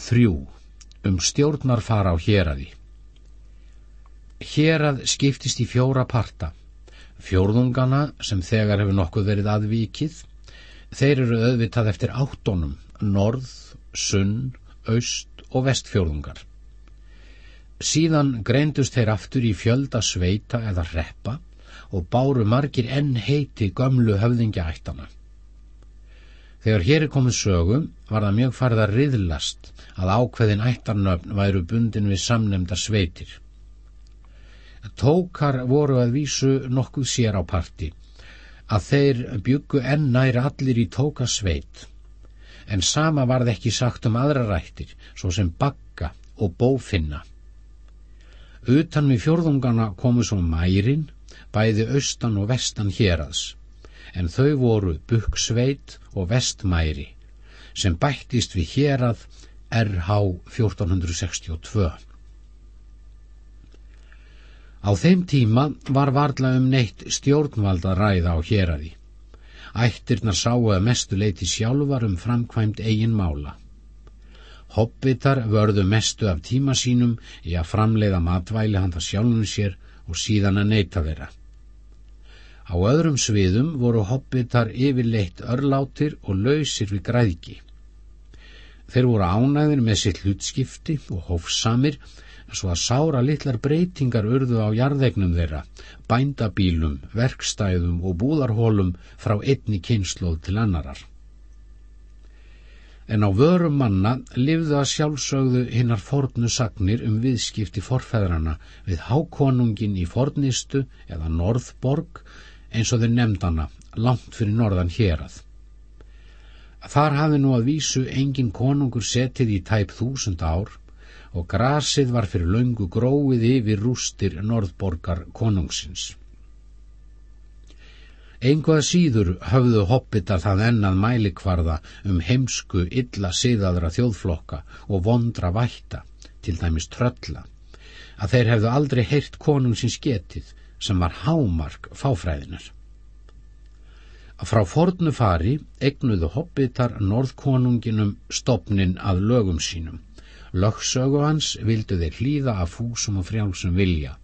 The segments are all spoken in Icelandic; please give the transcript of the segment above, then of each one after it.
þrjú um stjórnar fara á héradi Hérað skiptist í fjóra parta. Fjórðungana sem þegar hefur nokkuð verið aðvikið þeir eru auðvitað eftir áttónum norð, sunn, aust og vestfjórðungar. Síðan greindust þeir aftur í fjölda sveita eða reppa og báru margir enn heiti gömlu höfðingjaættana Þegar hér er komið sögum var það mjög farið að riðlast að ákveðin ættarnöfn væru bundin við samnemda sveitir. Tókar voru að vísu nokkuð sér á parti að þeir byggu enn næri allir í tókasveit en sama var það ekki sagt um aðra rættir svo sem bakka og bófinna. Utan við fjörðungana komu svo mærin bæði austan og vestan hérads en þau voru Bukksveit og Vestmæri sem bættist við hérað RH 1462. Á þeim tíma var varla um neitt stjórnvald að ræða á héraði. Ættirnar sáu að mestu leiti sjálfar um framkvæmt eigin mála. Hobbitar vörðu mestu af tíma sínum í að framleiða matvæli handa sjálfum sér og síðan að neyta þeirra. Á öðrum sviðum voru hobbitar yfirleitt örlátir og lausir við græðki. Þeir voru ánæðir með sitt hlutskipti og hófsamir svo að sára litlar breytingar urðu á jarðegnum þeirra, bændabílum, verkstæðum og búðarhólum frá einni kynsloð til annarar. En á vörum manna lifðu að sjálfsögðu hinnar fornu sagnir um viðskipti forfæðrana við hákonungin í fornistu eða Norðborg eins og þau nefndana langt fyrir norðan hérað. Þar hafi nú að vísu engin konungur setið í tæp þúsund ár og grasið var fyrir löngu gróið yfir rústir norðborgar konungsins. Einhvað síður höfðu hoppitar það ennað mælikvarða um heimsku illa siðaðra þjóðflokka og vondra vætta, til dæmis trölla, að þeir hefðu aldrei heyrt konungsins getið sem var hámark fáfræðinar. Frá fornu fari egnuðu hobbitar norðkonunginum stopnin að lögum sínum. Lögsögu hans vildu þeir hlýða af fúsum og frjálsum vilja.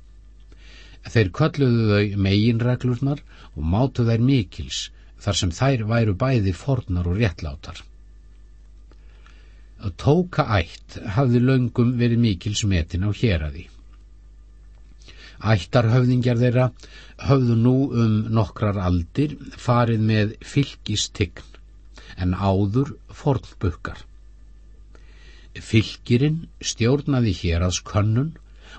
Þeir kölluðu þau meginreglurnar og mátu þær mikils þar sem þær væru bæði fornar og réttlátar. Tóka ætt hafði löngum verið mikils metin á héradi. Ættarhöfðingjar þeirra höfðu nú um nokkrar aldir farið með fylgistign en áður fornbukkar. Fylgirinn stjórnaði héraðs könnun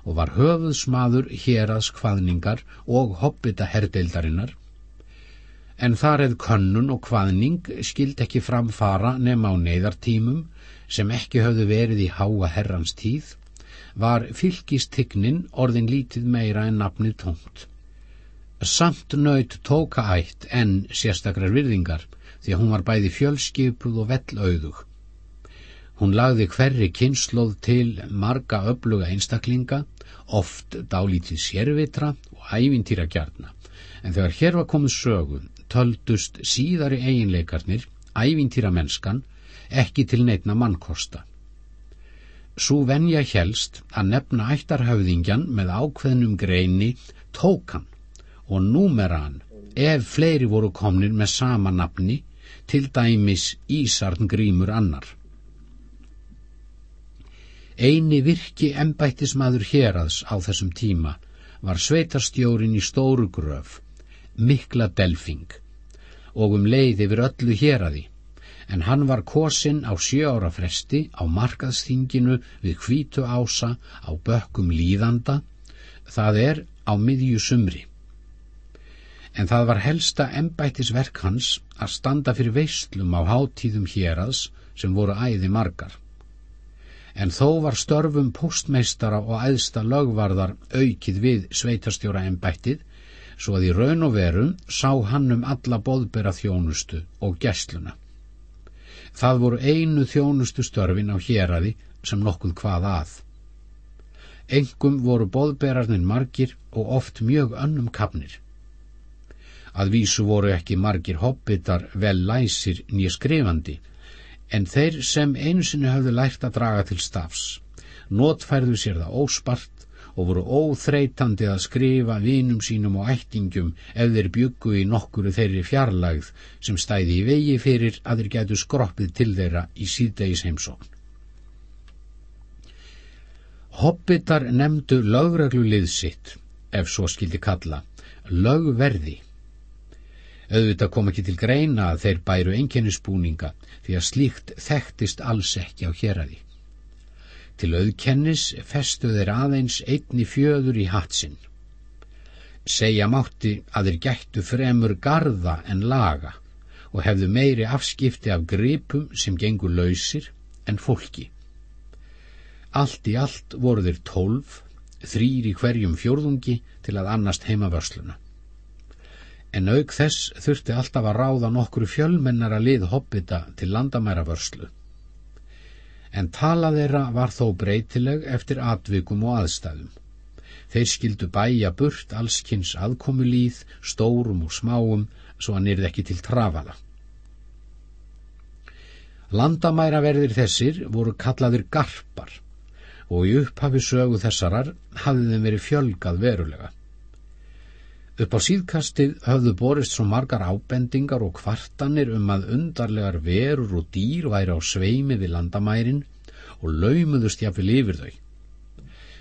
og var höfuðsmaður héraðs hvaðningar og hobbita herdeildarinnar en þar eð könnun og hvaðning skild ekki framfara nema á neyðartímum sem ekki höfðu verið í háa herrans tíð var fylgistignin orðin lítið meira en nafnið tómt. Samt nöyt tóka ætt en sérstakrar virðingar því að hún var bæði fjölskipuð og vellauðug. Hún lagði hverri kynsloð til marga öfluga einstaklinga, oft dálítið sérvitra og ævintýra kjarna, en þegar hér var komið sögu töldust síðari eiginleikarnir, ævintýra mennskan, ekki til neitna mannkosta. Svo venja helst að nefna ættarhauðingjan með ákveðnum greini tókan og númeran ef fleiri voru komnir með sama nafni, til dæmis Ísarn grímur annar. Eini virki embættismadur hérads á þessum tíma var sveitarstjórin í stóru gröf, mikla delfing, og um leið yfir öllu héradi en hann var kosin á sjö ára fresti á markaðsþinginu við hvítu ása á bökkum líðanda, það er á miðju sumri. En það var helsta embættisverk hans að standa fyrir veistlum á hátíðum hérads sem voru æði margar. En þó var störfum postmeistara og æðsta lögvarðar aukið við sveitarstjóra embættið, svo að í raun og verum sá hann um alla boðbera þjónustu og gæsluna. Það voru einu þjónustu störfin á héradi sem nokkuð hvað að. Engum voru boðberarnir margir og oft mjög önnum kapnir. Að vísu voru ekki margir hobbitar vel læsir nýja skrifandi, En þeir sem einu sinni hafðu lært að draga til stafs, notfærðu sér það óspart og voru óþreytandi að skrifa vinum sínum og ættingum ef þeir byggu í nokkuru þeirri fjarlægð sem stæði í vegi fyrir að þeir gætu skroppið til þeirra í síðdegis heimsókn. Hobbitar nefndu lögreglu liðsitt, ef svo skildi kalla, lögverði Auðvitað kom ekki til greina að þeir bæru einkennisbúninga því að slíkt þekktist alls ekki á héræði. Til auðkennis festu þeir aðeins einni fjöður í hatsinn. Segja mátti að þeir gættu fremur garda en laga og hefðu meiri afskipti af gripum sem gengur lausir en fólki. Allt í allt voru þeir tólf, þrýr í hverjum fjórðungi til að annast heimavörsluna en auk þess þurfti alltaf að ráða nokkru fjölmennara lið hobbita til landamæravörslu. En tala þeirra var þó breytileg eftir atvikum og aðstæðum. Þeir skildu bæja burt allskynns aðkomulíð, stórum og smáum, svo að nýrð ekki til trafala. Landamæraverðir þessir voru kallaðir garpar og í upphafi sögu þessarar hafði þeim verið fjölgað verulega. Upp á síðkastið höfðu borist svo margar ábendingar og kvartanir um að undarlegar verur og dýr væri á sveimi við landamærin og laumuðust jáfnvel yfir þau.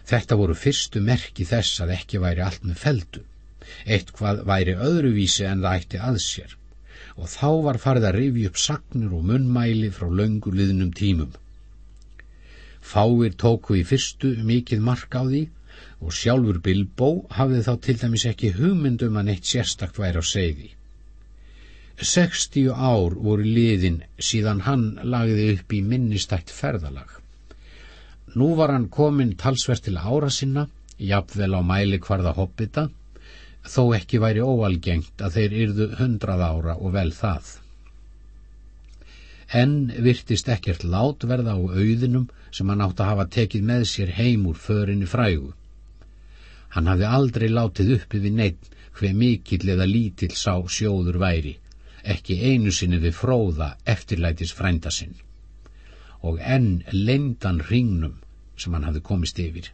Þetta voru fyrstu merki þess að ekki væri allt með feldu. Eitt hvað væri öðruvísi en það ætti að sér og þá var farið að rifi upp sagnir og munnmæli frá löngu liðnum tímum. Fáir tóku í fyrstu mikið mark á því og sjálfur Bilbo hafði þá til dæmis ekki hugmyndum að neitt sérstakt væri á segði. Sextíu ár voru liðin síðan hann lagði upp í minnistætt ferðalag. Nú var hann komin talsvert til ára sinna, jafnvel á mæli hvarða hoppita, þó ekki væri óalgengt að þeir yrðu hundrað ára og vel það. En virtist ekkert látverða á auðinum sem hann átt að hafa tekið með sér heim úr förinni frægu. Hann hafði aldrei látið uppi við neitt hver mikill eða lítill sá sjóður væri, ekki einu sinni við fróða eftirlætis frænda sinn. Og enn leindan ringnum sem hann hafði komist yfir.